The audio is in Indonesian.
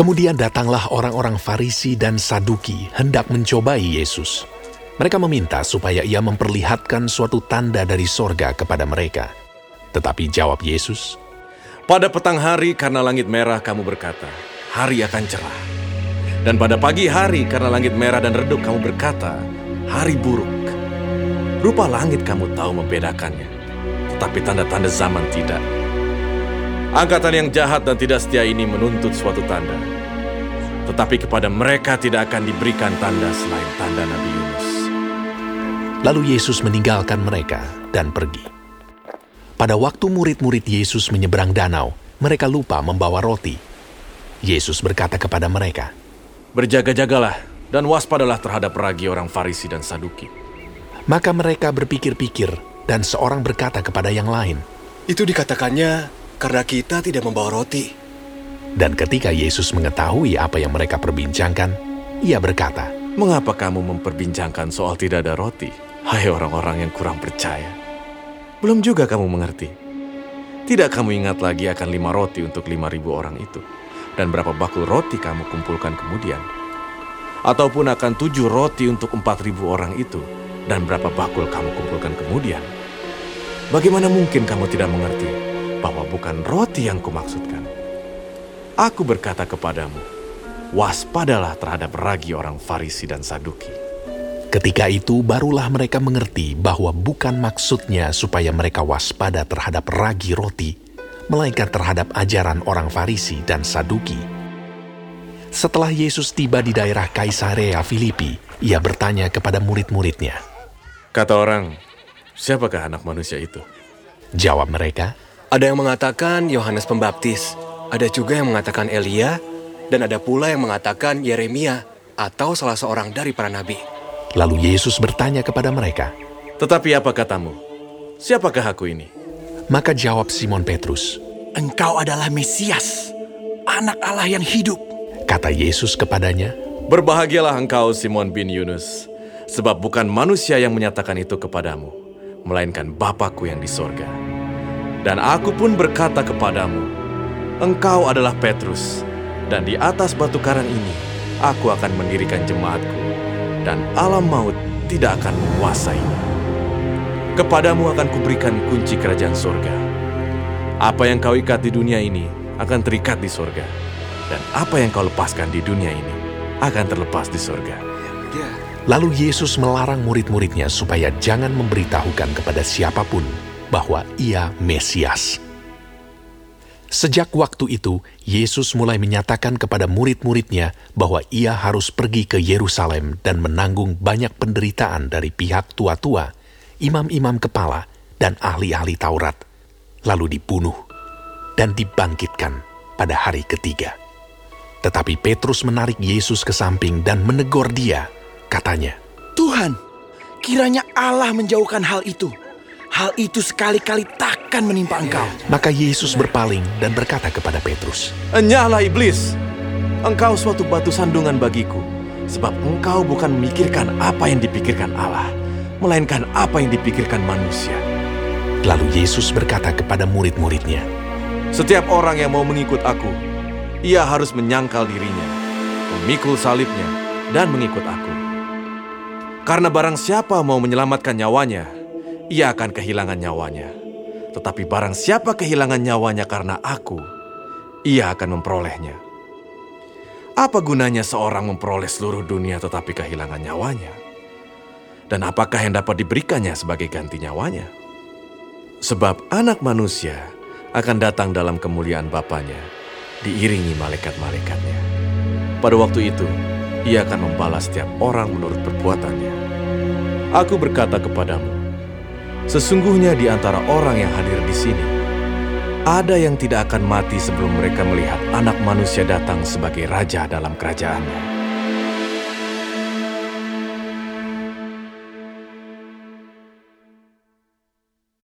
Kemudian datanglah orang-orang Farisi dan Saduki hendak mencobai Yesus. Mereka meminta supaya ia memperlihatkan suatu tanda dari sorga kepada mereka. Tetapi jawab Yesus, Pada petang hari karena langit merah kamu berkata, hari akan cerah. Dan pada pagi hari karena langit merah dan redup kamu berkata, hari buruk. Rupa langit kamu tahu membedakannya, tetapi tanda-tanda zaman tidak. Angkatan yang jahat dan tidak setia ini menuntut suatu tanda. Tetapi kepada mereka tidak akan diberikan tanda selain tanda Nabi Yunus. Lalu Yesus meninggalkan mereka dan pergi. Pada waktu murid-murid Yesus menyeberang danau, mereka lupa membawa roti. Yesus berkata kepada mereka, Berjaga-jagalah dan waspadalah terhadap ragi orang Farisi dan Saduki. Maka mereka berpikir-pikir dan seorang berkata kepada yang lain. Itu dikatakannya karena kita tidak membawa roti. Dan ketika Yesus mengetahui apa yang mereka perbincangkan, ia berkata, Mengapa kamu memperbincangkan soal tidak ada roti? Hai orang-orang yang kurang percaya. Belum juga kamu mengerti. Tidak kamu ingat lagi akan lima roti untuk lima ribu orang itu. Dan berapa bakul roti kamu kumpulkan kemudian. Ataupun akan tujuh roti untuk empat ribu orang itu. Dan berapa bakul kamu kumpulkan kemudian. Bagaimana mungkin kamu tidak mengerti bahwa bukan roti yang kumaksudkan. Aku berkata kepadamu, waspadalah terhadap ragi orang Farisi dan Saduki. Ketika itu barulah mereka mengerti bahwa bukan maksudnya supaya mereka waspada terhadap ragi roti, melainkan terhadap ajaran orang Farisi dan Saduki. Setelah Yesus tiba di daerah Kaisarea Filipi, ia bertanya kepada murid-muridnya. Kata orang, siapakah anak manusia itu? Jawab mereka, Ada yang mengatakan Yohanes Pembaptis, ada juga yang mengatakan Elia, dan ada pula yang mengatakan Yeremia atau salah seorang dari para nabi. lalu Yesus bertanya kepada mereka. Tetapi apa katamu? Siapakah aku ini? Maka jawab Simon Petrus, Engkau adalah Mesias, anak Allah yang hidup. kata Yesus kepadanya, Berbahagialah engkau Simon bin Yunus, sebab bukan manusia yang menyatakan itu kepadamu, melainkan Bapakku yang di sorga. Dan aku pun berkata kepadamu, engkau adalah Petrus, dan di atas batu karang ini aku akan mendirikan jemaatku, dan alam maut tidak akan menguasainya. Kepadamu akan kuberikan kunci kerajaan sorga. Apa yang kau ikat di dunia ini akan terikat di sorga, dan apa yang kau lepaskan di dunia ini akan terlepas di sorga. Lalu Yesus melarang murid-muridnya supaya jangan memberitahukan kepada siapa pun bahwa ia Mesias. Sejak waktu itu, Yesus mulai menyatakan kepada murid-muridnya bahwa ia harus pergi ke Yerusalem dan menanggung banyak penderitaan dari pihak tua-tua, imam-imam kepala, dan ahli-ahli Taurat, lalu dibunuh dan dibangkitkan pada hari ketiga. Tetapi Petrus menarik Yesus ke samping dan menegur dia, katanya, Tuhan, kiranya Allah menjauhkan hal itu. Hal itu sekali-kali takkan menimpa engkau. Maka Yesus berpaling dan berkata kepada Petrus, Enyahlah iblis, engkau suatu batu sandungan bagiku, sebab engkau bukan memikirkan apa yang dipikirkan Allah, melainkan apa yang dipikirkan manusia. Lalu Yesus berkata kepada murid-muridnya, Setiap orang yang mau mengikut aku, ia harus menyangkal dirinya, memikul salibnya, dan mengikut aku. Karena barang siapa mau menyelamatkan nyawanya, ia akan kehilangan nyawanya. Tetapi barang siapa kehilangan nyawanya karena aku, ia akan memperolehnya. Apa gunanya seorang memperoleh seluruh dunia tetapi kehilangan nyawanya? Dan apakah yang dapat diberikannya sebagai ganti nyawanya? Sebab anak manusia akan datang dalam kemuliaan Bapaknya, diiringi malaikat-malaikatnya. Pada waktu itu, ia akan membalas setiap orang menurut perbuatannya. Aku berkata kepadamu, sesungguhnya di antara orang yang hadir di sini, ada yang tidak akan mati sebelum mereka melihat anak manusia datang sebagai raja dalam kerajaannya.